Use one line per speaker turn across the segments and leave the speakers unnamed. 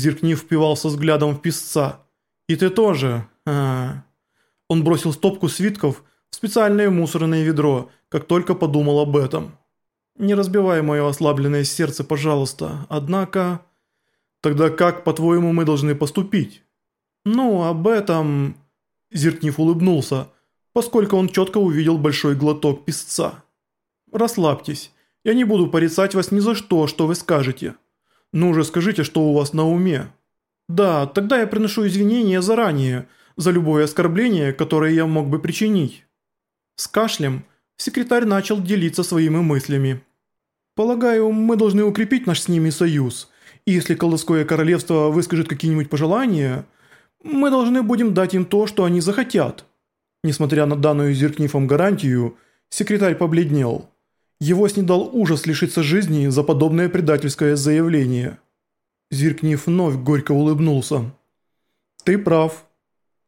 Зеркни впивался взглядом в писца. «И ты тоже. А Он бросил стопку свитков в специальное мусорное ведро, как только подумал об этом. «Не разбивай мое ослабленное сердце, пожалуйста. Однако...» «Тогда как, по-твоему, мы должны поступить?» «Ну, об этом...» Зеркнив улыбнулся, поскольку он четко увидел большой глоток песца. «Расслабьтесь. Я не буду порицать вас ни за что, что вы скажете. Ну же, скажите, что у вас на уме». «Да, тогда я приношу извинения заранее за любое оскорбление, которое я мог бы причинить». С кашлем секретарь начал делиться своими мыслями. «Полагаю, мы должны укрепить наш с ними союз, и если колдовское королевство выскажет какие-нибудь пожелания, мы должны будем дать им то, что они захотят». Несмотря на данную Зеркнифом гарантию, секретарь побледнел. Его снедал ужас лишиться жизни за подобное предательское заявление. Зиркнив вновь горько улыбнулся. «Ты прав».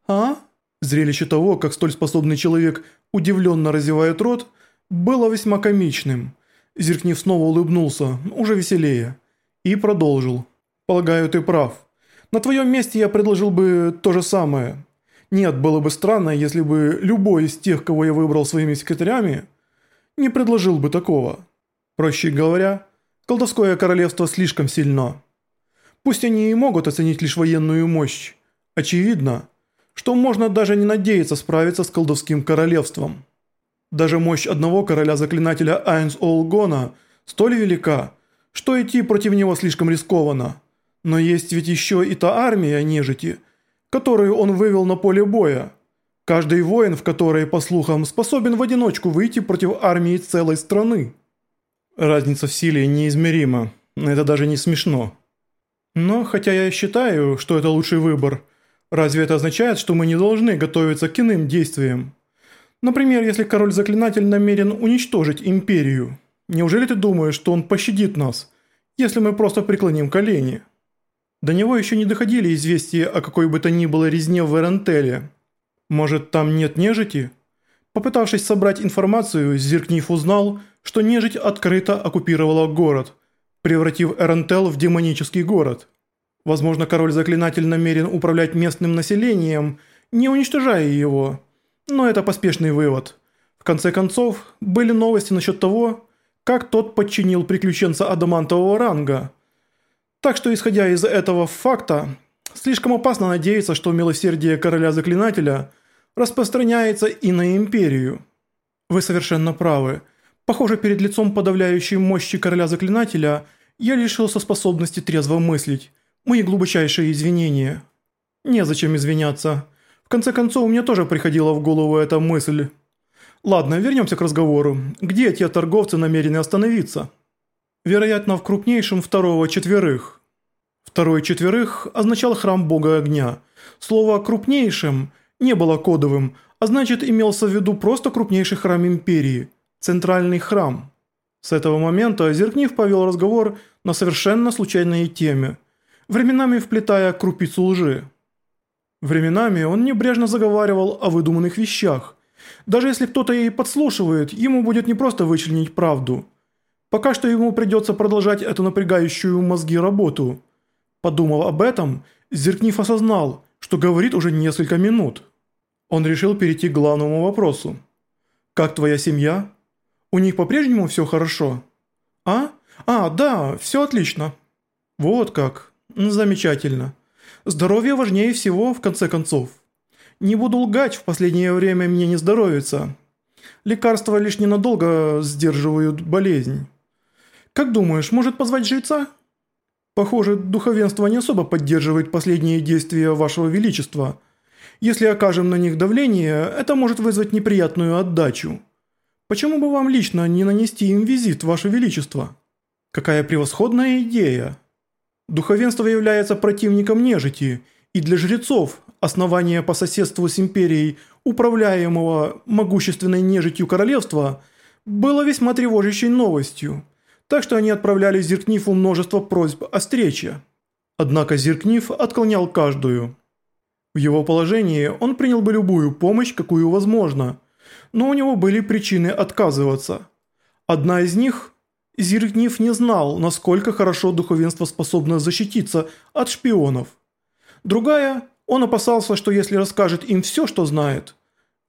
«А?» Зрелище того, как столь способный человек удивленно разевает рот, было весьма комичным. Зиркнив снова улыбнулся, уже веселее. И продолжил. «Полагаю, ты прав. На твоем месте я предложил бы то же самое. Нет, было бы странно, если бы любой из тех, кого я выбрал своими секретарями, не предложил бы такого. Проще говоря, колдовское королевство слишком сильно». Пусть они и могут оценить лишь военную мощь. Очевидно, что можно даже не надеяться справиться с колдовским королевством. Даже мощь одного короля-заклинателя Айнс Олгона столь велика, что идти против него слишком рискованно. Но есть ведь еще и та армия нежити, которую он вывел на поле боя. Каждый воин, в которой, по слухам, способен в одиночку выйти против армии целой страны. Разница в силе неизмерима, это даже не смешно. Но хотя я считаю, что это лучший выбор, разве это означает, что мы не должны готовиться к иным действиям? Например, если король-заклинатель намерен уничтожить империю, неужели ты думаешь, что он пощадит нас, если мы просто преклоним колени? До него еще не доходили известия о какой бы то ни было резне в Эрентеле. Может, там нет нежити? Попытавшись собрать информацию, Зиркниф узнал, что нежить открыто оккупировала город – превратив Эрентел в демонический город. Возможно, король-заклинатель намерен управлять местным населением, не уничтожая его. Но это поспешный вывод. В конце концов, были новости насчет того, как тот подчинил приключенца адамантового ранга. Так что, исходя из этого факта, слишком опасно надеяться, что милосердие короля-заклинателя распространяется и на империю. Вы совершенно правы. Похоже, перед лицом подавляющей мощи короля-заклинателя я лишился способности трезво мыслить. Мои глубочайшие извинения. Незачем извиняться. В конце концов, мне тоже приходила в голову эта мысль. Ладно, вернемся к разговору. Где те торговцы намерены остановиться? Вероятно, в крупнейшем второго четверых. Второй четверых означал храм бога огня. Слово «крупнейшим» не было кодовым, а значит имелся в виду просто крупнейший храм империи – центральный храм. С этого момента Зеркнив повел разговор на совершенно случайные темы, временами вплетая крупицу лжи. Временами он небрежно заговаривал о выдуманных вещах. Даже если кто-то ей подслушивает, ему будет непросто вычленить правду. Пока что ему придется продолжать эту напрягающую мозги работу. Подумав об этом, Зеркнив осознал, что говорит уже несколько минут. Он решил перейти к главному вопросу. «Как твоя семья?» У них по-прежнему все хорошо? А? А, да, все отлично. Вот как. Замечательно. Здоровье важнее всего, в конце концов. Не буду лгать, в последнее время мне не здоровится. Лекарства лишь ненадолго сдерживают болезнь. Как думаешь, может позвать жреца? Похоже, духовенство не особо поддерживает последние действия вашего величества. Если окажем на них давление, это может вызвать неприятную отдачу. Почему бы вам лично не нанести им визит, Ваше Величество? Какая превосходная идея! Духовенство является противником нежити, и для жрецов основание по соседству с империей, управляемого могущественной нежитью королевства, было весьма тревожащей новостью, так что они отправляли Зиркнифу множество просьб о встрече. Однако Зиркниф отклонял каждую. В его положении он принял бы любую помощь, какую возможно – но у него были причины отказываться. Одна из них Зиркнив не знал, насколько хорошо духовенство способно защититься от шпионов. Другая, он опасался, что если расскажет им все, что знает,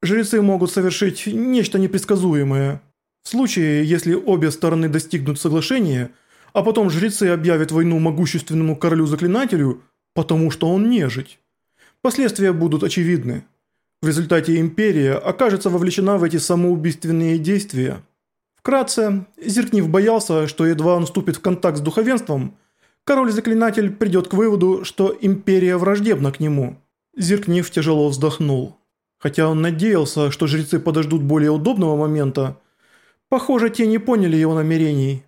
жрецы могут совершить нечто непредсказуемое. В случае, если обе стороны достигнут соглашения, а потом жрецы объявят войну могущественному королю-заклинателю, потому что он нежить. Последствия будут очевидны. В результате империя окажется вовлечена в эти самоубийственные действия. Вкратце, Зеркнив боялся, что едва он вступит в контакт с духовенством, король-заклинатель придет к выводу, что империя враждебна к нему. Зеркнив тяжело вздохнул. Хотя он надеялся, что жрецы подождут более удобного момента, похоже, те не поняли его намерений.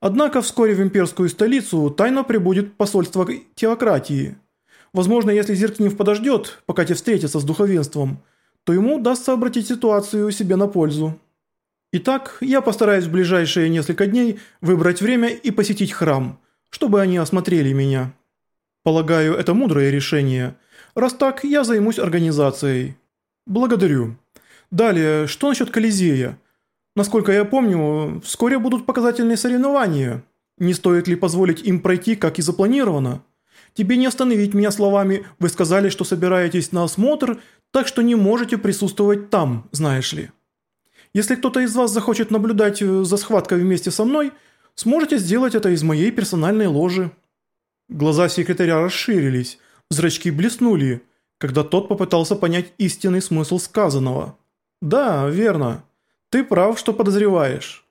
Однако вскоре в имперскую столицу тайно прибудет посольство теократии – Возможно, если Зеркнив подождет, пока те встретятся с духовенством, то ему удастся обратить ситуацию себе на пользу. Итак, я постараюсь в ближайшие несколько дней выбрать время и посетить храм, чтобы они осмотрели меня. Полагаю, это мудрое решение. Раз так, я займусь организацией. Благодарю. Далее, что насчет Колизея? Насколько я помню, вскоре будут показательные соревнования. Не стоит ли позволить им пройти, как и запланировано? Тебе не остановить меня словами «Вы сказали, что собираетесь на осмотр, так что не можете присутствовать там, знаешь ли». Если кто-то из вас захочет наблюдать э, за схваткой вместе со мной, сможете сделать это из моей персональной ложи». Глаза секретаря расширились, зрачки блеснули, когда тот попытался понять истинный смысл сказанного. «Да, верно. Ты прав, что подозреваешь.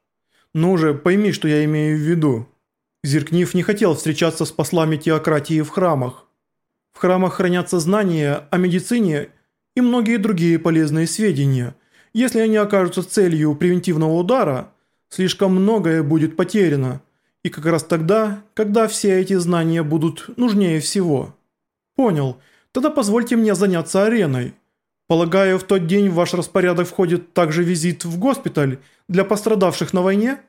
Ну же, пойми, что я имею в виду». Зеркнив не хотел встречаться с послами теократии в храмах. В храмах хранятся знания о медицине и многие другие полезные сведения. Если они окажутся целью превентивного удара, слишком многое будет потеряно. И как раз тогда, когда все эти знания будут нужнее всего. Понял. Тогда позвольте мне заняться ареной. Полагаю, в тот день в ваш распорядок входит также визит в госпиталь для пострадавших на войне?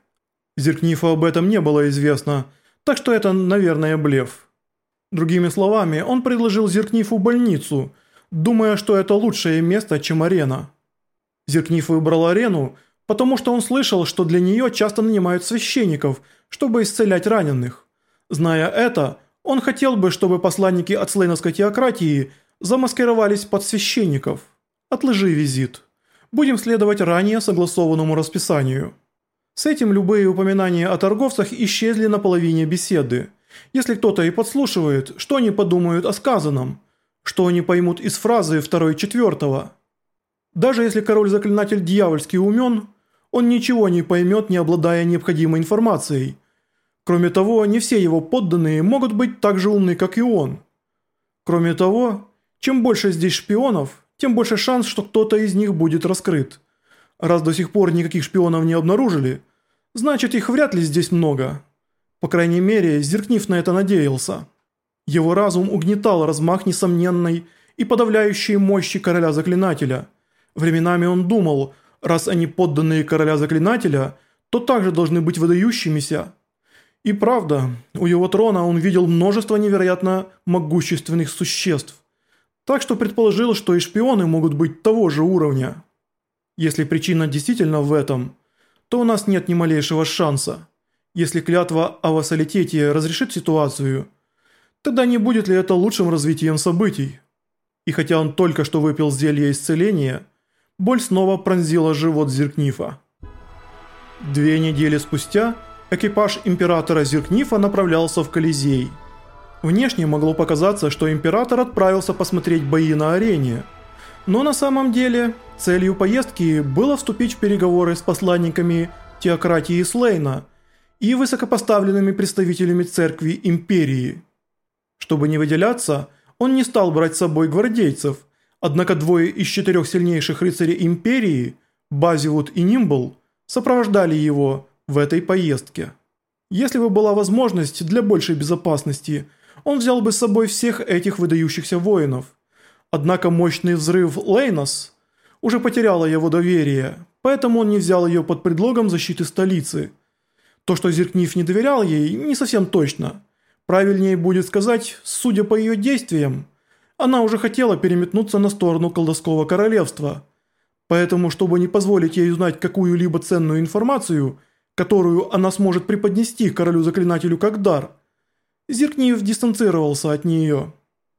Зеркнифу об этом не было известно, так что это, наверное, блеф. Другими словами, он предложил Зеркнифу больницу, думая, что это лучшее место, чем арена. Зеркниф выбрал арену, потому что он слышал, что для нее часто нанимают священников, чтобы исцелять раненых. Зная это, он хотел бы, чтобы посланники от слейновской теократии замаскировались под священников. Отложи визит. Будем следовать ранее согласованному расписанию. С этим любые упоминания о торговцах исчезли на половине беседы. Если кто-то и подслушивает, что они подумают о сказанном? Что они поймут из фразы второй четвертого? Даже если король-заклинатель дьявольски умен, он ничего не поймет, не обладая необходимой информацией. Кроме того, не все его подданные могут быть так же умны, как и он. Кроме того, чем больше здесь шпионов, тем больше шанс, что кто-то из них будет раскрыт. Раз до сих пор никаких шпионов не обнаружили – Значит, их вряд ли здесь много. По крайней мере, Зеркнив на это надеялся. Его разум угнетал размах несомненной и подавляющей мощи короля-заклинателя. Временами он думал, раз они подданные короля-заклинателя, то также должны быть выдающимися. И правда, у его трона он видел множество невероятно могущественных существ. Так что предположил, что и шпионы могут быть того же уровня. Если причина действительно в этом – то у нас нет ни малейшего шанса. Если клятва о вассалитете разрешит ситуацию, тогда не будет ли это лучшим развитием событий? И хотя он только что выпил зелье исцеления, боль снова пронзила живот Зеркнифа. Две недели спустя экипаж императора Зеркнифа направлялся в Колизей. Внешне могло показаться, что император отправился посмотреть бои на арене – но на самом деле целью поездки было вступить в переговоры с посланниками теократии Слейна и высокопоставленными представителями церкви империи. Чтобы не выделяться, он не стал брать с собой гвардейцев, однако двое из четырех сильнейших рыцарей империи, Базивуд и Нимбл, сопровождали его в этой поездке. Если бы была возможность для большей безопасности, он взял бы с собой всех этих выдающихся воинов – Однако мощный взрыв Лейнос уже потеряла его доверие, поэтому он не взял ее под предлогом защиты столицы. То, что Зеркнив не доверял ей, не совсем точно. Правильнее будет сказать, судя по ее действиям, она уже хотела переметнуться на сторону колдовского королевства. Поэтому, чтобы не позволить ей узнать какую-либо ценную информацию, которую она сможет преподнести королю-заклинателю как дар. Зеркниев дистанцировался от нее.